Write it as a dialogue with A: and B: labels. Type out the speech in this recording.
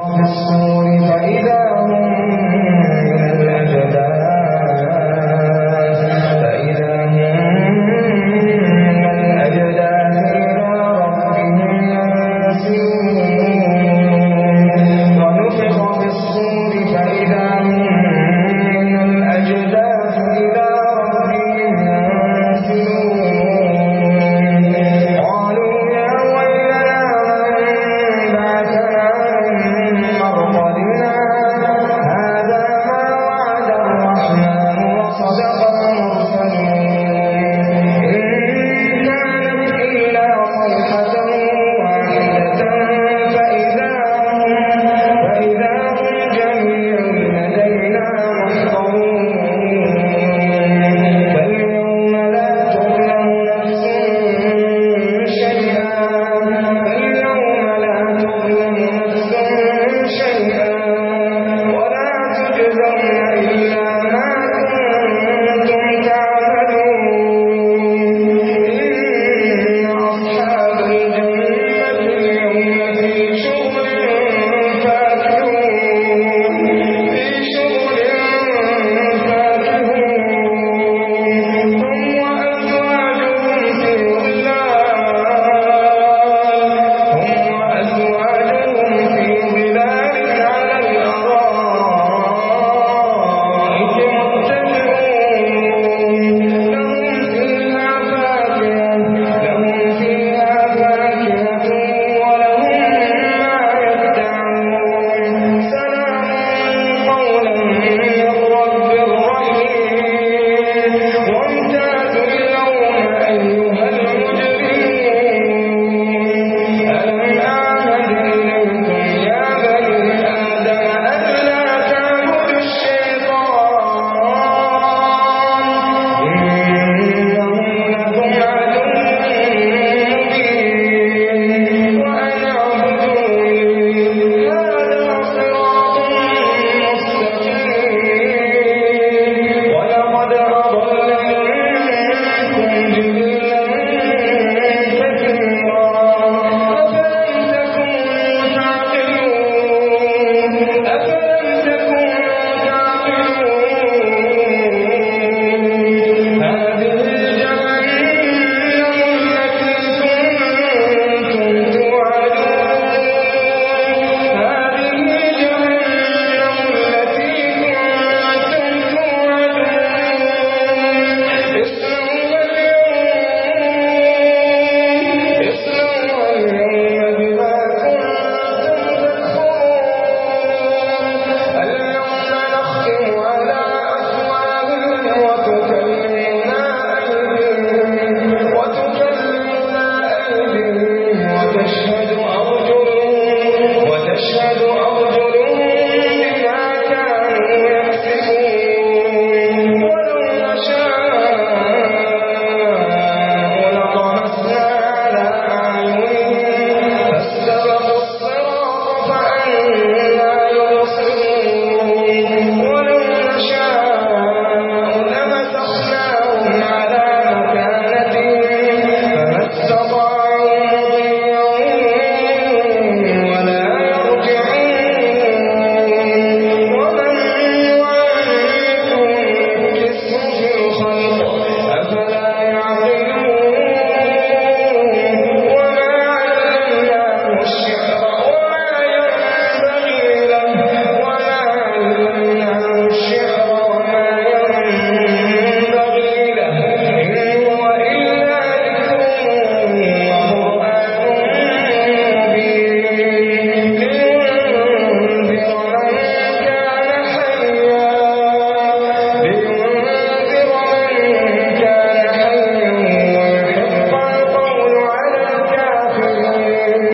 A: الصور فإذا هم من الأجداث